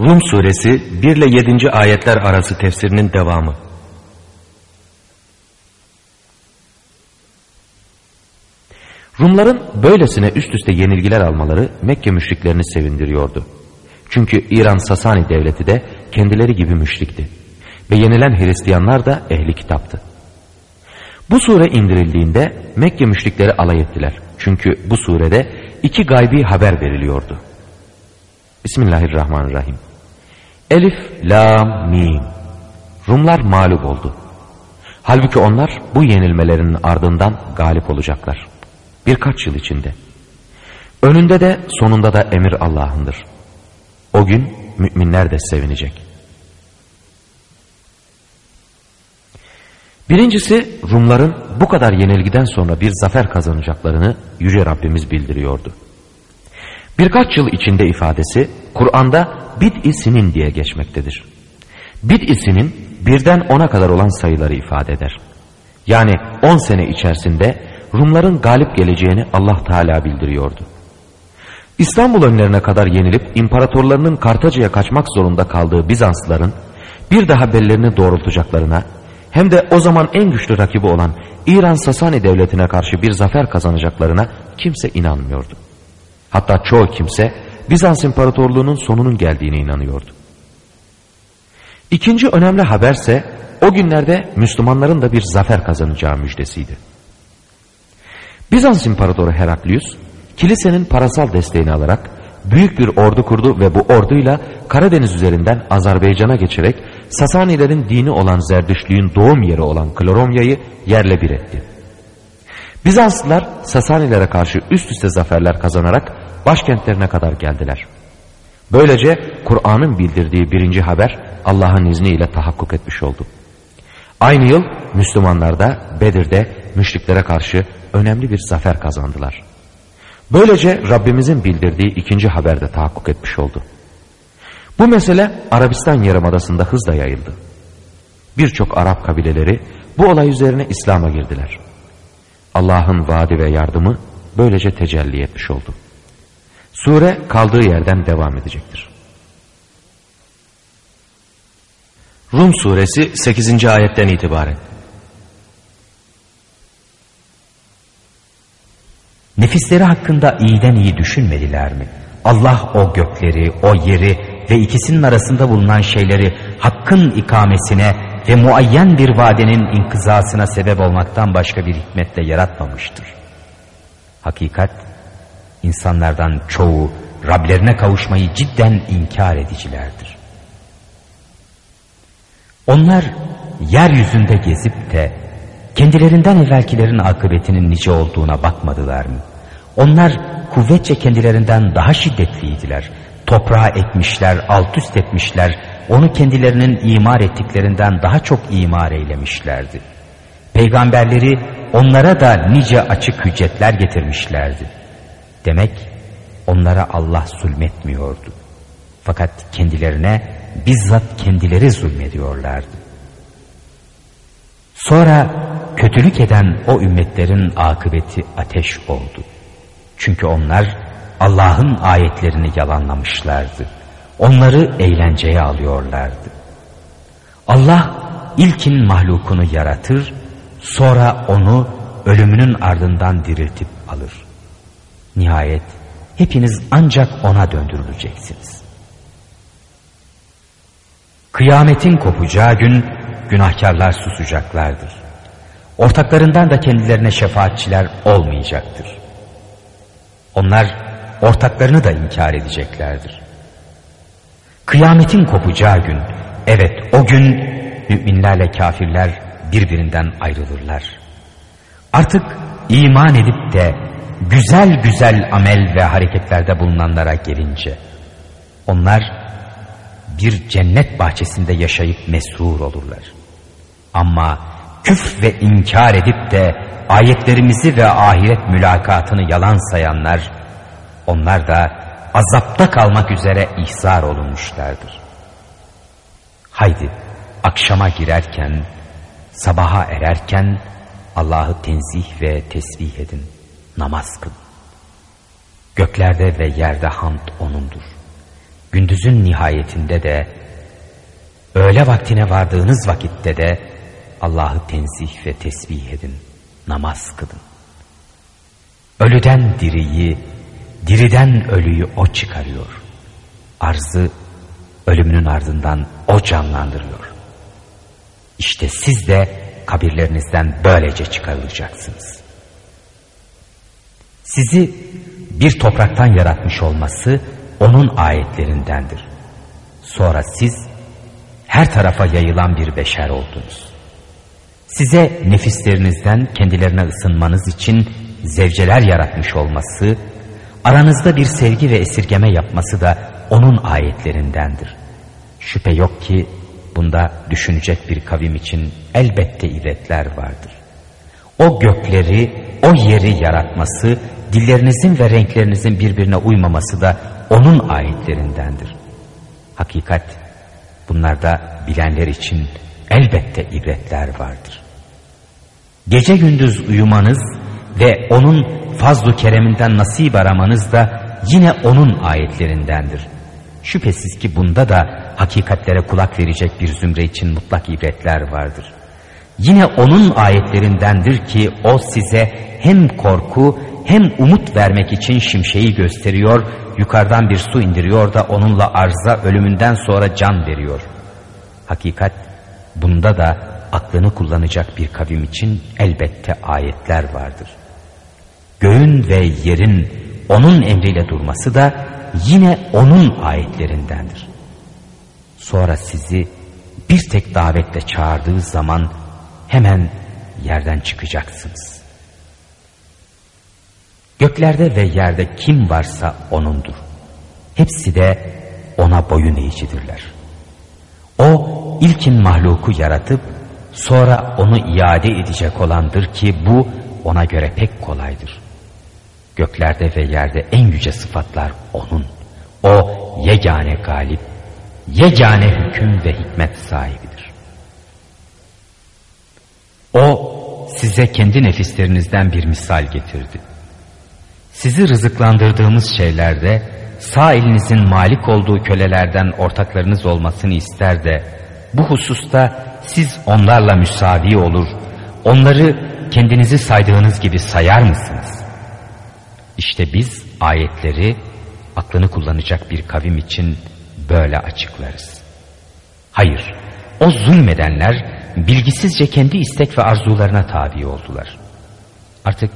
Rum suresi 1 ile 7. ayetler arası tefsirinin devamı. Rumların böylesine üst üste yenilgiler almaları Mekke müşriklerini sevindiriyordu. Çünkü İran Sasani devleti de kendileri gibi müşrikti. Ve yenilen Hristiyanlar da ehli kitaptı. Bu sure indirildiğinde Mekke müşrikleri alay ettiler. Çünkü bu surede iki gaybi haber veriliyordu. Bismillahirrahmanirrahim. Elif, Lam, Mim. Rumlar mağlup oldu. Halbuki onlar bu yenilmelerinin ardından galip olacaklar. Birkaç yıl içinde. Önünde de sonunda da emir Allah'ındır. O gün müminler de sevinecek. Birincisi Rumların bu kadar yenilgiden sonra bir zafer kazanacaklarını Yüce Rabbimiz bildiriyordu. Birkaç yıl içinde ifadesi Kur'an'da bid-i sinin diye geçmektedir. Bid-i sinin birden ona kadar olan sayıları ifade eder. Yani on sene içerisinde Rumların galip geleceğini Allah Teala bildiriyordu. İstanbul önlerine kadar yenilip imparatorlarının Kartaca'ya kaçmak zorunda kaldığı Bizanslıların bir daha bellerini doğrultacaklarına hem de o zaman en güçlü rakibi olan İran Sasani devletine karşı bir zafer kazanacaklarına kimse inanmıyordu. Hatta çoğu kimse Bizans İmparatorluğu'nun sonunun geldiğine inanıyordu. İkinci önemli haberse o günlerde Müslümanların da bir zafer kazanacağı müjdesiydi. Bizans İmparatoru Heraklius, kilisenin parasal desteğini alarak büyük bir ordu kurdu ve bu orduyla Karadeniz üzerinden Azerbaycan'a geçerek Sasanilerin dini olan Zerdüştlüğün doğum yeri olan Kloromya'yı yerle bir etti. Bizanslılar Sasanilere karşı üst üste zaferler kazanarak başkentlerine kadar geldiler. Böylece Kur'an'ın bildirdiği birinci haber Allah'ın izniyle tahakkuk etmiş oldu. Aynı yıl Müslümanlar da Bedir'de müşriklere karşı önemli bir zafer kazandılar. Böylece Rabbimizin bildirdiği ikinci haberde tahakkuk etmiş oldu. Bu mesele Arabistan Yarımadası'nda hızla yayıldı. Birçok Arap kabileleri bu olay üzerine İslam'a girdiler. Allah'ın vaadi ve yardımı böylece tecelli etmiş oldu. Sure kaldığı yerden devam edecektir. Rum suresi 8. ayetten itibaren. Nefisleri hakkında iyiden iyi düşünmediler mi? Allah o gökleri, o yeri ve ikisinin arasında bulunan şeyleri hakkın ikamesine ve muayyen bir vadenin inkızasına sebep olmaktan başka bir hikmetle yaratmamıştır. Hakikat, insanlardan çoğu Rablerine kavuşmayı cidden inkar edicilerdir. Onlar yeryüzünde gezip de kendilerinden evvelkilerin akıbetinin nice olduğuna bakmadılar mı? Onlar kuvvetçe kendilerinden daha şiddetliydiler. Toprağa etmişler, alt üst etmişler, onu kendilerinin imar ettiklerinden daha çok imar eylemişlerdi. Peygamberleri onlara da nice açık hüccetler getirmişlerdi. Demek onlara Allah zulmetmiyordu. Fakat kendilerine bizzat kendileri zulmediyorlardı. Sonra kötülük eden o ümmetlerin akıbeti ateş oldu. Çünkü onlar Allah'ın ayetlerini yalanlamışlardı. Onları eğlenceye alıyorlardı. Allah ilkin mahlukunu yaratır, sonra onu ölümünün ardından diriltip alır. Nihayet hepiniz ancak ona döndürüleceksiniz. Kıyametin kopacağı gün günahkarlar susacaklardır. Ortaklarından da kendilerine şefaatçiler olmayacaktır. Onlar ortaklarını da inkar edeceklerdir. Kıyametin kopacağı gün, evet o gün müminlerle kafirler birbirinden ayrılırlar. Artık iman edip de güzel güzel amel ve hareketlerde bulunanlara gelince, onlar bir cennet bahçesinde yaşayıp mesrur olurlar. Ama küf ve inkar edip de ayetlerimizi ve ahiret mülakatını yalan sayanlar, onlar da azapta kalmak üzere ihzar olunmuşlardır. Haydi akşama girerken, sabaha ererken Allah'ı tenzih ve tesbih edin, namaz kıl. Göklerde ve yerde hamd O'nundur. gündüzün nihayetinde de, öğle vaktine vardığınız vakitte de Allah'ı tenzih ve tesbih edin, namaz kılın. Ölüden diriyi, diriden ölüyü o çıkarıyor. Arzı ölümünün ardından o canlandırıyor. İşte siz de kabirlerinizden böylece çıkarılacaksınız. Sizi bir topraktan yaratmış olması onun ayetlerindendir. Sonra siz her tarafa yayılan bir beşer oldunuz. Size nefislerinizden kendilerine ısınmanız için zevceler yaratmış olması, aranızda bir sevgi ve esirgeme yapması da onun ayetlerindendir. Şüphe yok ki bunda düşünecek bir kavim için elbette ibretler vardır. O gökleri, o yeri yaratması, dillerinizin ve renklerinizin birbirine uymaması da onun ayetlerindendir. Hakikat bunlarda bilenler için elbette ibretler vardır. Gece gündüz uyumanız ve onun fazlu kereminden nasip aramanız da yine onun ayetlerindendir. Şüphesiz ki bunda da hakikatlere kulak verecek bir zümre için mutlak ibretler vardır. Yine onun ayetlerindendir ki o size hem korku hem umut vermek için şimşeği gösteriyor, yukarıdan bir su indiriyor da onunla arza ölümünden sonra can veriyor. Hakikat bunda da aklını kullanacak bir kavim için elbette ayetler vardır. Göğün ve yerin onun emriyle durması da yine onun ayetlerindendir. Sonra sizi bir tek davetle çağırdığı zaman hemen yerden çıkacaksınız. Göklerde ve yerde kim varsa O'nundur. Hepsi de O'na boyun eğicidirler. O ilkin mahluku yaratıp sonra onu iade edecek olandır ki bu ona göre pek kolaydır. Göklerde ve yerde en yüce sıfatlar O'nun. O yegane galip, yegane hüküm ve hikmet sahibidir. O size kendi nefislerinizden bir misal getirdi. Sizi rızıklandırdığımız şeylerde sağ elinizin malik olduğu kölelerden ortaklarınız olmasını ister de bu hususta siz onlarla müsavi olur, onları kendinizi saydığınız gibi sayar mısınız? İşte biz ayetleri aklını kullanacak bir kavim için böyle açıklarız. Hayır, o zulmedenler bilgisizce kendi istek ve arzularına tabi oldular. Artık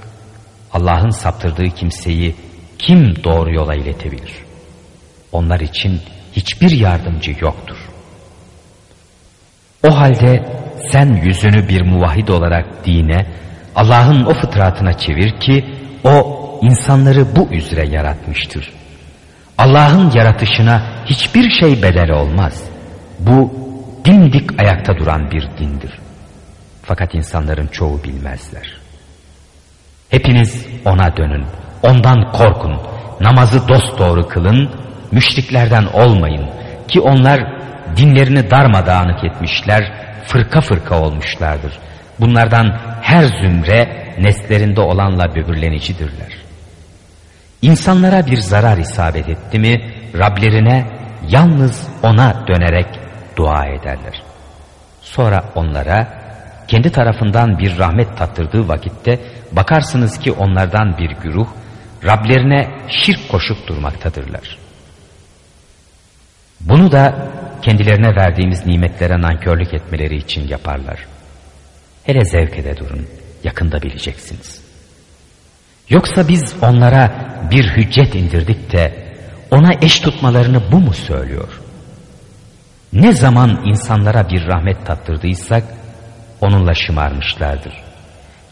Allah'ın saptırdığı kimseyi kim doğru yola iletebilir? Onlar için hiçbir yardımcı yoktur. O halde sen yüzünü bir muvahhid olarak dine, Allah'ın o fıtratına çevir ki o insanları bu üzere yaratmıştır. Allah'ın yaratışına hiçbir şey bedel olmaz. Bu dimdik ayakta duran bir dindir. Fakat insanların çoğu bilmezler. Hepiniz ona dönün, ondan korkun, namazı dosdoğru kılın, müşriklerden olmayın ki onlar dinlerini darmadağınık etmişler, fırka fırka olmuşlardır. Bunlardan her zümre neslerinde olanla böbürlenicidirler. İnsanlara bir zarar isabet etti mi Rablerine yalnız ona dönerek dua ederler. Sonra onlara kendi tarafından bir rahmet tattırdığı vakitte bakarsınız ki onlardan bir güruh Rablerine şirk koşup durmaktadırlar. Bunu da kendilerine verdiğimiz nimetlere nankörlük etmeleri için yaparlar. Hele zevkede durun, yakında bileceksiniz. Yoksa biz onlara bir hüccet indirdik de ona eş tutmalarını bu mu söylüyor? Ne zaman insanlara bir rahmet tattırdıysak onunla şımarmışlardır.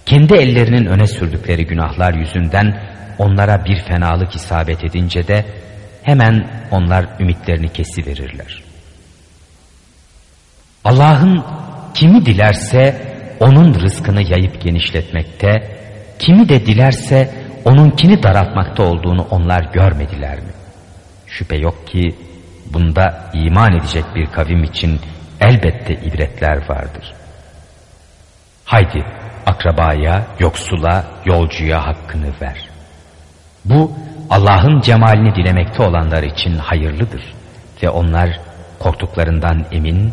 Kendi ellerinin öne sürdükleri günahlar yüzünden onlara bir fenalık isabet edince de hemen onlar ümitlerini kesiverirler. Allah'ın kimi dilerse onun rızkını yayıp genişletmekte, kimi de dilerse onunkini daraltmakta olduğunu onlar görmediler mi? Şüphe yok ki bunda iman edecek bir kavim için elbette ibretler vardır. Haydi akrabaya, yoksula, yolcuya hakkını ver. Bu Allah'ın cemalini dilemekte olanlar için hayırlıdır. Ve onlar korktuklarından emin,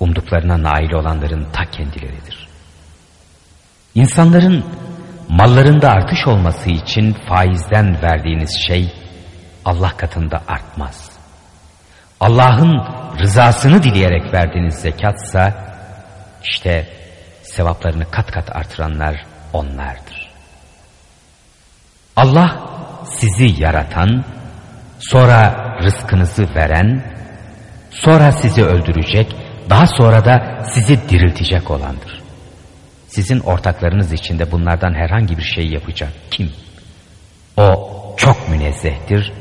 umduklarına nail olanların ta kendileridir. İnsanların mallarında artış olması için faizden verdiğiniz şey Allah katında artmaz. Allah'ın rızasını dileyerek verdiğiniz zekatsa işte sevaplarını kat kat artıranlar onlardır. Allah sizi yaratan, sonra rızkınızı veren, sonra sizi öldürecek, daha sonra da sizi diriltecek olandır. Sizin ortaklarınız içinde bunlardan herhangi bir şey yapacak kim? O çok münezzehtir,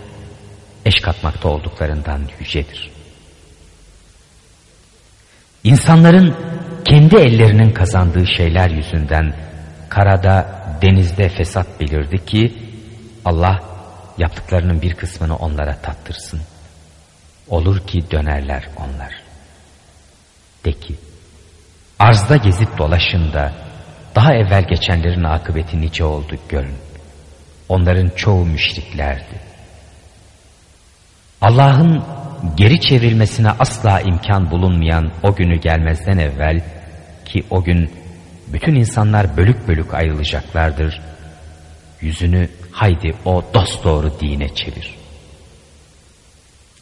eş katmakta olduklarından yücedir. İnsanların kendi ellerinin kazandığı şeyler yüzünden karada, denizde fesat belirdi ki Allah yaptıklarının bir kısmını onlara tattırsın. Olur ki dönerler onlar. De ki, arzda gezip dolaşın da daha evvel geçenlerin akıbeti nice oldu görün. Onların çoğu müşriklerdi. Allah'ın geri çevrilmesine asla imkan bulunmayan o günü gelmezden evvel ki o gün bütün insanlar bölük bölük ayrılacaklardır. Yüzünü haydi o dosdoğru dine çevir.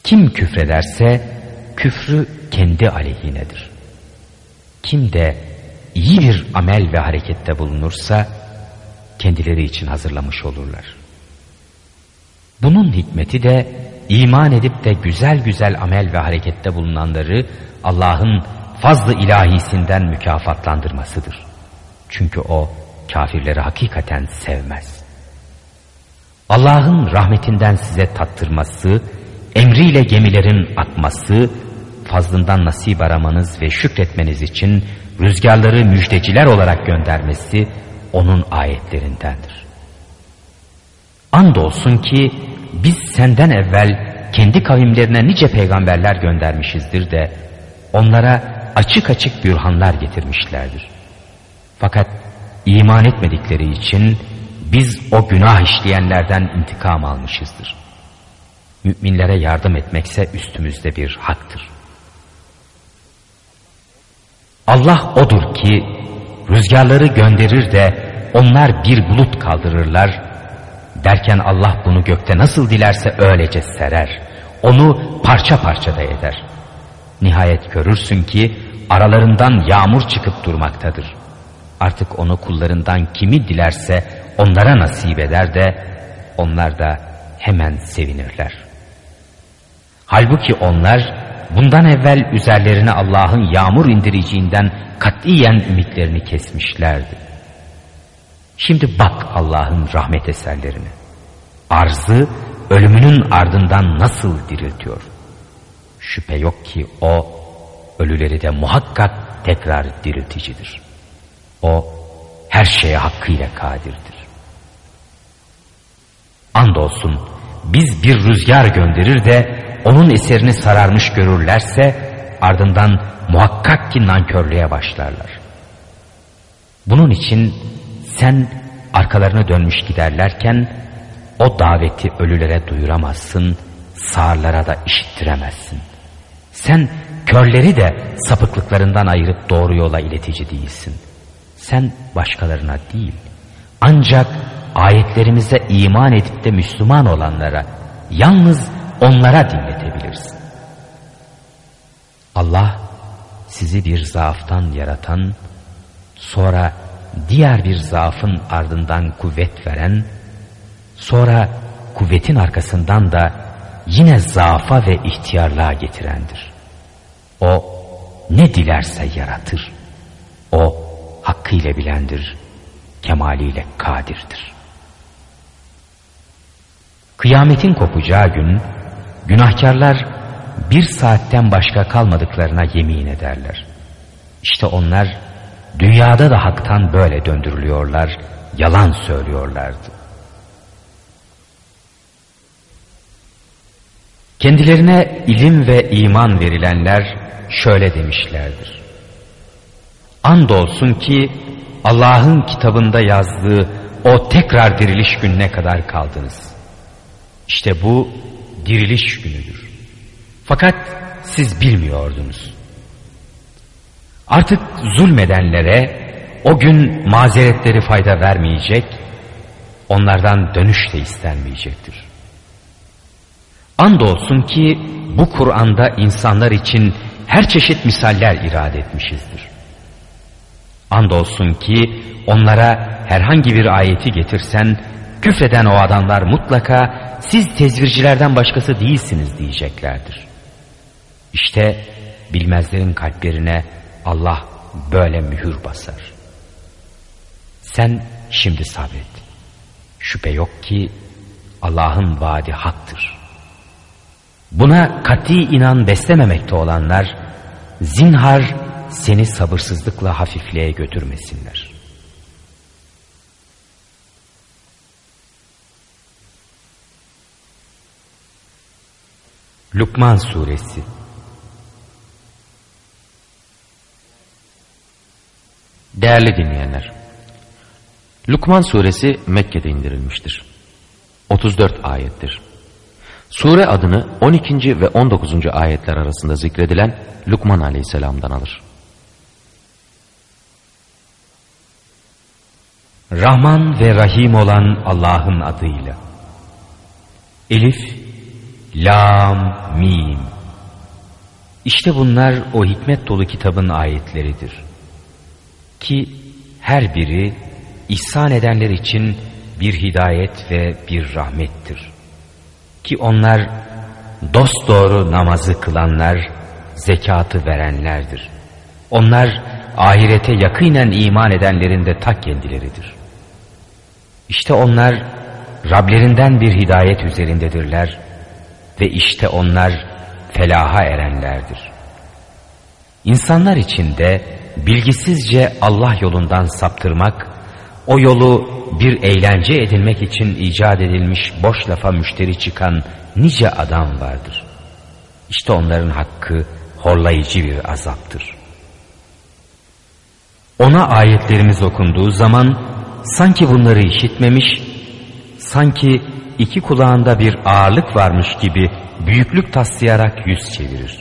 Kim küfrederse küfrü kendi aleyhinedir. Kim de iyi bir amel ve harekette bulunursa kendileri için hazırlamış olurlar. Bunun hikmeti de iman edip de güzel güzel amel ve harekette bulunanları Allah'ın fazlı ilahisinden mükafatlandırmasıdır. Çünkü o kafirleri hakikaten sevmez. Allah'ın rahmetinden size tattırması, emriyle gemilerin akması, fazlından nasip aramanız ve şükretmeniz için rüzgarları müjdeciler olarak göndermesi onun ayetlerindendir. Andolsun ki biz senden evvel kendi kavimlerine nice peygamberler göndermişizdir de onlara açık açık bürhanlar getirmişlerdir. Fakat iman etmedikleri için biz o günah işleyenlerden intikam almışızdır. Müminlere yardım etmekse üstümüzde bir haktır. Allah odur ki rüzgarları gönderir de onlar bir bulut kaldırırlar. Derken Allah bunu gökte nasıl dilerse öylece serer. Onu parça parça da eder. Nihayet görürsün ki aralarından yağmur çıkıp durmaktadır. Artık onu kullarından kimi dilerse onlara nasip eder de onlar da hemen sevinirler. Halbuki onlar bundan evvel üzerlerine Allah'ın yağmur indireceğinden katiyen ümitlerini kesmişlerdi. Şimdi bak Allah'ın rahmet eserlerine. Arzı ölümünün ardından nasıl diriltiyor? Şüphe yok ki o ölüleri de muhakkak tekrar dirilticidir. O her şeye hakkıyla kadirdir. Andolsun biz bir rüzgar gönderir de onun eserini sararmış görürlerse ardından muhakkak ki nankörlüğe başlarlar. Bunun için sen arkalarına dönmüş giderlerken o daveti ölülere duyuramazsın, sağırlara da işittiremezsin. Sen körleri de sapıklıklarından ayırıp doğru yola iletici değilsin. Sen başkalarına değil, ancak ayetlerimize iman edip de Müslüman olanlara, yalnız onlara dinletebilirsin. Allah sizi bir zaaftan yaratan, sonra diğer bir zaafın ardından kuvvet veren, sonra kuvvetin arkasından da yine zaafa ve ihtiyarlığa getirendir. O ne dilerse yaratır. O hakkıyla bilendir, kemaliyle kadirdir. Kıyametin kopacağı gün günahkarlar bir saatten başka kalmadıklarına yemin ederler. İşte onlar dünyada da haktan böyle döndürülüyorlar, yalan söylüyorlardı. Kendilerine ilim ve iman verilenler şöyle demişlerdir. Andolsun ki Allah'ın kitabında yazdığı o tekrar diriliş gününe kadar kaldınız. İşte bu diriliş günüdür. Fakat siz bilmiyordunuz. Artık zulmedenlere o gün mazeretleri fayda vermeyecek, onlardan dönüş de istenmeyecektir. Andolsun ki bu Kur'an'da insanlar için her çeşit misaller irade etmişizdir. Andolsun ki onlara herhangi bir ayeti getirsen küfreden o adamlar mutlaka siz tezvircilerden başkası değilsiniz diyeceklerdir. İşte bilmezlerin kalplerine Allah böyle mühür basar. Sen şimdi sabret. Şüphe yok ki Allah'ın vaadi haktır. Buna kati inan beslememekte olanlar zinhar seni sabırsızlıkla hafifliğe götürmesinler. Lukman Suresi Değerli dinleyenler, Lukman Suresi Mekke'de indirilmiştir. 34 ayettir. Sure adını 12. ve 19. ayetler arasında zikredilen Lukman Aleyhisselam'dan alır. Rahman ve Rahim olan Allah'ın adıyla. Elif, Lam, Mim. İşte bunlar o hikmet dolu kitabın ayetleridir. Ki her biri ihsan edenler için bir hidayet ve bir rahmettir. Ki onlar dosdoğru namazı kılanlar, zekatı verenlerdir. Onlar ahirete yakinen iman edenlerin de ta kendileridir. İşte onlar Rablerinden bir hidayet üzerindedirler ve işte onlar felaha erenlerdir. İnsanlar içinde bilgisizce Allah yolundan saptırmak, o yolu bir eğlence edilmek için icat edilmiş boş lafa müşteri çıkan nice adam vardır. İşte onların hakkı horlayıcı bir azaptır. Ona ayetlerimiz okunduğu zaman sanki bunları işitmemiş, sanki iki kulağında bir ağırlık varmış gibi büyüklük taslayarak yüz çevirir.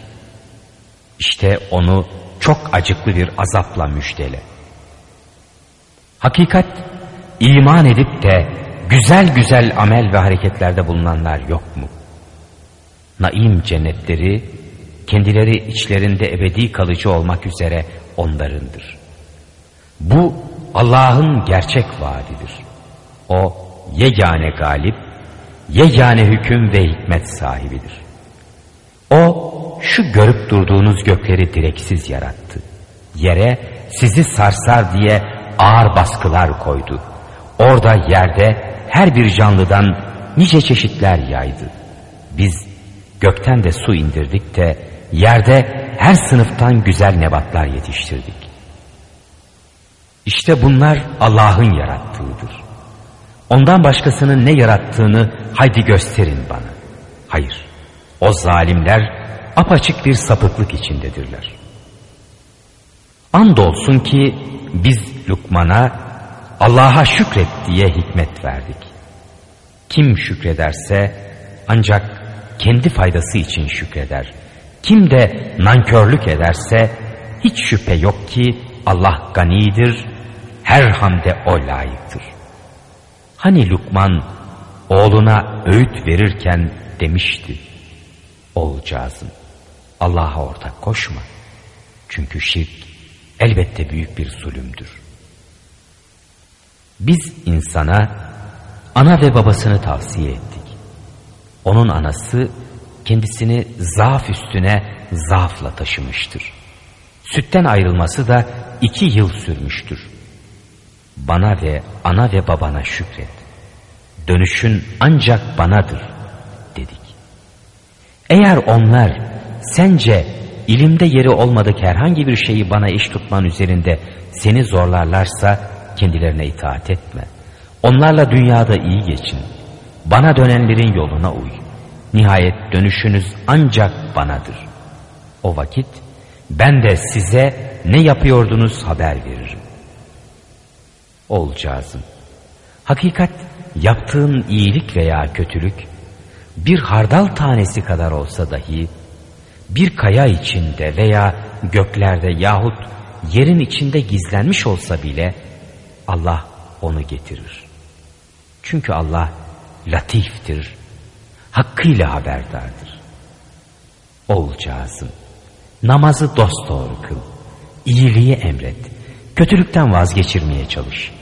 İşte onu çok acıklı bir azapla müjdele. Hakikat iman edip de güzel güzel amel ve hareketlerde bulunanlar yok mu? Naim cennetleri kendileri içlerinde ebedi kalıcı olmak üzere onlarındır. Bu Allah'ın gerçek vaadidir. O yegane galip, yegane hüküm ve hikmet sahibidir. O şu görüp durduğunuz gökleri direksiz yarattı. Yere sizi sarsar diye ağır baskılar koydu. Orada yerde her bir canlıdan nice çeşitler yaydı. Biz gökten de su indirdik de yerde her sınıftan güzel nebatlar yetiştirdik. İşte bunlar Allah'ın yarattığıdır. Ondan başkasının ne yarattığını haydi gösterin bana. Hayır, o zalimler apaçık bir sapıklık içindedirler. Andolsun ki biz Lukman'a Allah'a şükret diye hikmet verdik. Kim şükrederse ancak kendi faydası için şükreder. Kim de nankörlük ederse hiç şüphe yok ki Allah ganidir, her hamde o layıktır. Hani Lukman oğluna öğüt verirken demişti. Oğulcağızım Allah'a ortak koşma. Çünkü şirk elbette büyük bir zulümdür. Biz insana ana ve babasını tavsiye ettik. Onun anası kendisini zaaf üstüne zaafla taşımıştır. Sütten ayrılması da iki yıl sürmüştür. Bana ve ana ve babana şükret. Dönüşün ancak banadır dedik. Eğer onlar sence ilimde yeri olmadık herhangi bir şeyi bana iş tutman üzerinde seni zorlarlarsa kendilerine itaat etme. Onlarla dünyada iyi geçin. Bana dönenlerin yoluna uy. Nihayet dönüşünüz ancak banadır. O vakit ben de size ne yapıyordunuz haber veririm. Olcağızım. Hakikat yaptığın iyilik veya kötülük bir hardal tanesi kadar olsa dahi bir kaya içinde veya göklerde yahut yerin içinde gizlenmiş olsa bile Allah onu getirir. Çünkü Allah latiftir, hakkıyla haberdardır. Oğulcağızım, namazı dosdoğru kıl, iyiliği emret, kötülükten vazgeçirmeye çalış.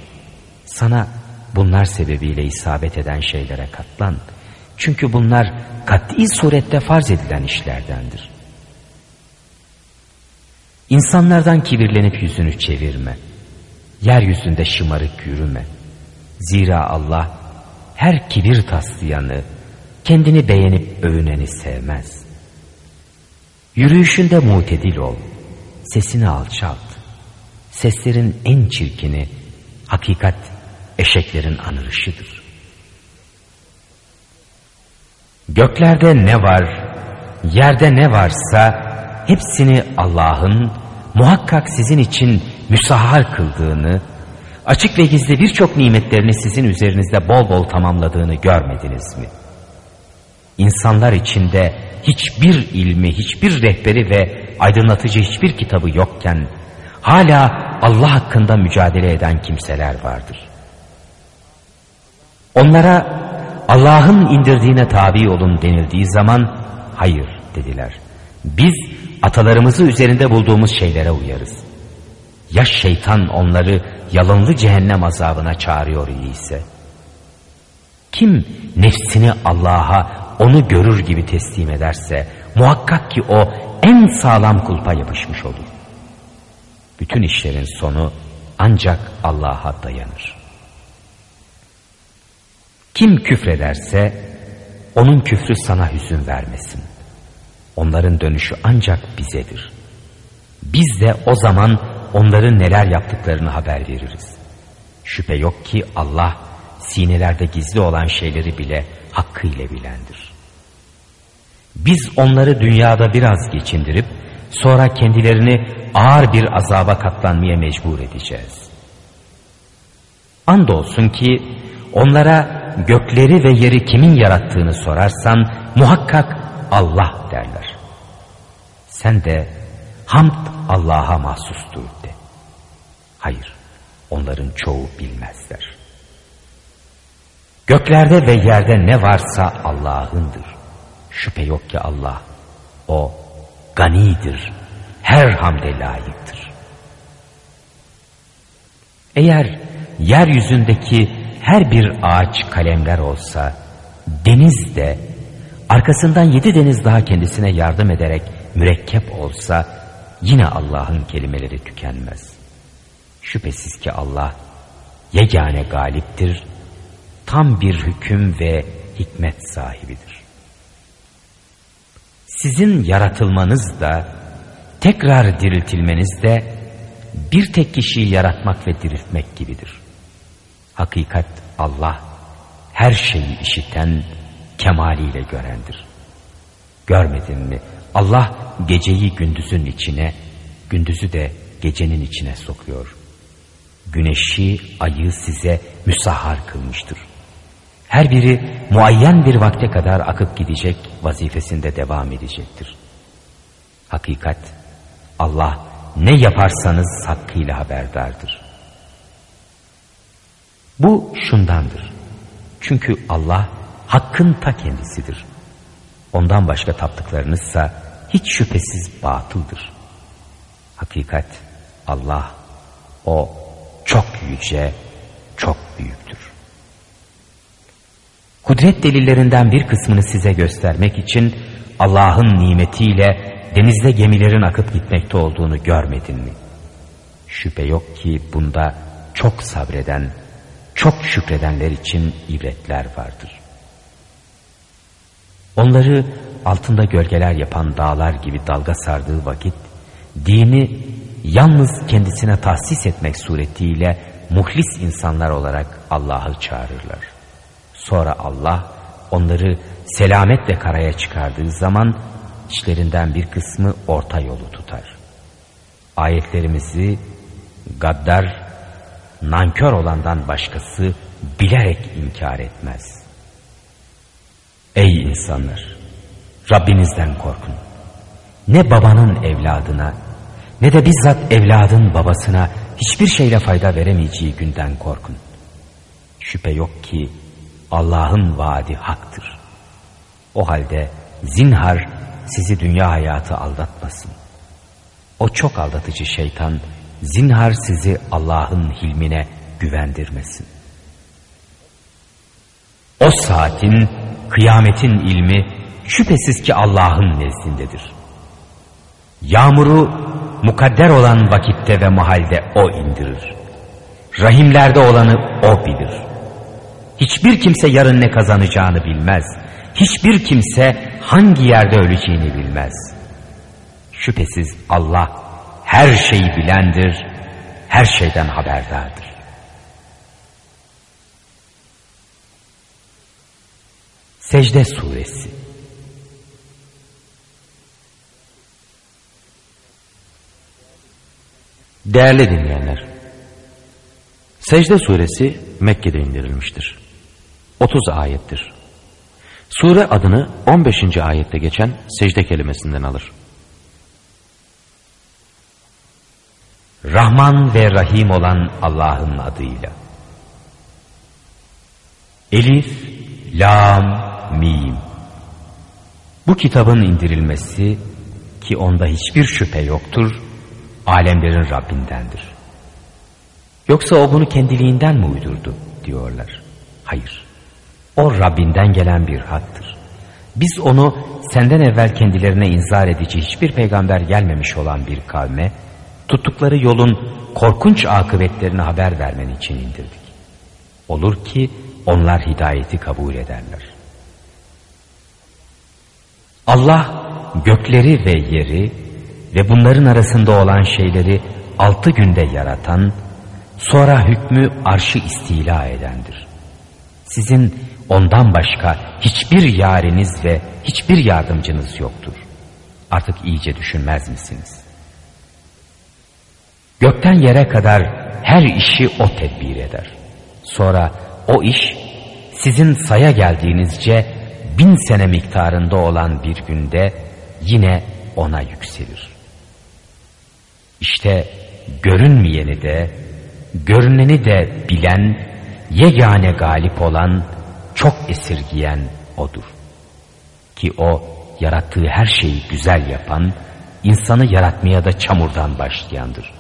Sana bunlar sebebiyle isabet eden şeylere katlan. Çünkü bunlar kat'i surette farz edilen işlerdendir. İnsanlardan kibirlenip yüzünü çevirme. Yeryüzünde şımarık yürüme. Zira Allah her kibir taslayanı, kendini beğenip övüneni sevmez. Yürüyüşünde mutedil ol, sesini alçalt. Seslerin en çirkini, hakikat eşeklerin anırışıdır. Göklerde ne var, yerde ne varsa hepsini Allah'ın muhakkak sizin için müsahhar kıldığını, açık ve gizli birçok nimetlerini sizin üzerinizde bol bol tamamladığını görmediniz mi? İnsanlar içinde hiçbir ilmi, hiçbir rehberi ve aydınlatıcı hiçbir kitabı yokken hala Allah hakkında mücadele eden kimseler vardır. Onlara Allah'ın indirdiğine tabi olun denildiği zaman hayır dediler. Biz atalarımızı üzerinde bulduğumuz şeylere uyarız. Ya şeytan onları yalınlı cehennem azabına çağırıyor ise? Kim nefsini Allah'a onu görür gibi teslim ederse muhakkak ki o en sağlam kulpa yapışmış olur. Bütün işlerin sonu ancak Allah'a dayanır. Kim küfrederse onun küfrü sana hüzün vermesin. Onların dönüşü ancak bizedir. Biz de o zaman onların neler yaptıklarını haber veririz. Şüphe yok ki Allah sinelerde gizli olan şeyleri bile hakkıyla bilendir. Biz onları dünyada biraz geçindirip sonra kendilerini ağır bir azaba katlanmaya mecbur edeceğiz. Andolsun ki onlara gökleri ve yeri kimin yarattığını sorarsan muhakkak Allah derler. Sen de hamd Allah'a mahsustur. Hayır, onların çoğu bilmezler. Göklerde ve yerde ne varsa Allah'ındır. Şüphe yok ki Allah, O ganidir, her hamde layıktır. Eğer yeryüzündeki her bir ağaç kalemler olsa, deniz de arkasından yedi deniz daha kendisine yardım ederek mürekkep olsa, yine Allah'ın kelimeleri tükenmez. Şüphesiz ki Allah yegane galiptir, tam bir hüküm ve hikmet sahibidir. Sizin yaratılmanız da, tekrar diriltilmeniz de bir tek kişiyi yaratmak ve diriltmek gibidir. Hakikat Allah her şeyi işiten, kemaliyle görendir. Görmedin mi? Allah geceyi gündüzün içine, gündüzü de gecenin içine sokuyor. Güneşi, ayı size müsahhar kılmıştır. Her biri muayyen bir vakte kadar akıp gidecek, vazifesinde devam edecektir. Hakikat, Allah ne yaparsanız hakkıyla haberdardır. Bu şundandır. Çünkü Allah hakkın ta kendisidir. Ondan başka taptıklarınızsa hiç şüphesiz batıldır. Hakikat Allah o çok yüce, çok büyüktür. Kudret delillerinden bir kısmını size göstermek için Allah'ın nimetiyle denizde gemilerin akıp gitmekte olduğunu görmedin mi? Şüphe yok ki bunda çok sabreden, çok şükredenler için ibretler vardır. Onları altında gölgeler yapan dağlar gibi dalga sardığı vakit, dini yalnız kendisine tahsis etmek suretiyle muhlis insanlar olarak Allah'ı çağırırlar. Sonra Allah onları selametle karaya çıkardığı zaman işlerinden bir kısmı orta yolu tutar. Ayetlerimizi gaddar, nankör olandan başkası bilerek inkar etmez. Ey insanlar! Rabbinizden korkun. ne babanın evladına ne de bizzat evladın babasına hiçbir şeyle fayda veremeyeceği günden korkun. Şüphe yok ki Allah'ın vaadi haktır. O halde zinhar sizi dünya hayatı aldatmasın. O çok aldatıcı şeytan zinhar sizi Allah'ın hilmine güvendirmesin. O saatin, kıyametin ilmi şüphesiz ki Allah'ın nezdindedir. Yağmuru mukadder olan vakitte ve mahalde O indirir. Rahimlerde olanı O bilir. Hiçbir kimse yarın ne kazanacağını bilmez. Hiçbir kimse hangi yerde öleceğini bilmez. Şüphesiz Allah her şeyi bilendir, her şeyden haberdardır. Secde Suresi Değerli dinleyenler, Secde suresi Mekke'de indirilmiştir. 30 ayettir. Sure adını 15. ayette geçen secde kelimesinden alır. Rahman ve Rahim olan Allah'ın adıyla. Elif, Lam, Mim. Bu kitabın indirilmesi ki onda hiçbir şüphe yoktur, alemlerin Rabbindendir. Yoksa o bunu kendiliğinden mi uydurdu diyorlar. Hayır. O Rabbinden gelen bir haktır. Biz onu senden evvel kendilerine inzar edici hiçbir peygamber gelmemiş olan bir kavme, tuttukları yolun korkunç akıbetlerini haber vermen için indirdik. Olur ki onlar hidayeti kabul ederler. Allah gökleri ve yeri ve bunların arasında olan şeyleri altı günde yaratan, sonra hükmü arşı istila edendir. Sizin ondan başka hiçbir yariniz ve hiçbir yardımcınız yoktur. Artık iyice düşünmez misiniz? Gökten yere kadar her işi o tedbir eder. Sonra o iş sizin saya geldiğinizce bin sene miktarında olan bir günde yine ona yükselir. İşte görünmeyeni de, görüneni de bilen, yegane galip olan, çok esirgiyen O'dur. Ki O, yarattığı her şeyi güzel yapan, insanı yaratmaya da çamurdan başlayandır.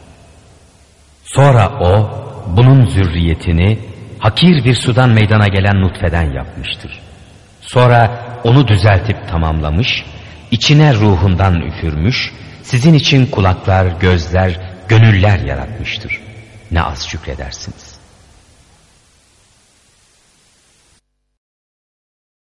Sonra O, bunun zürriyetini, hakir bir sudan meydana gelen nutfeden yapmıştır. Sonra onu düzeltip tamamlamış, içine ruhundan üfürmüş, sizin için kulaklar, gözler, gönüller yaratmıştır. Ne az şükredersiniz.